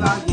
vaguer.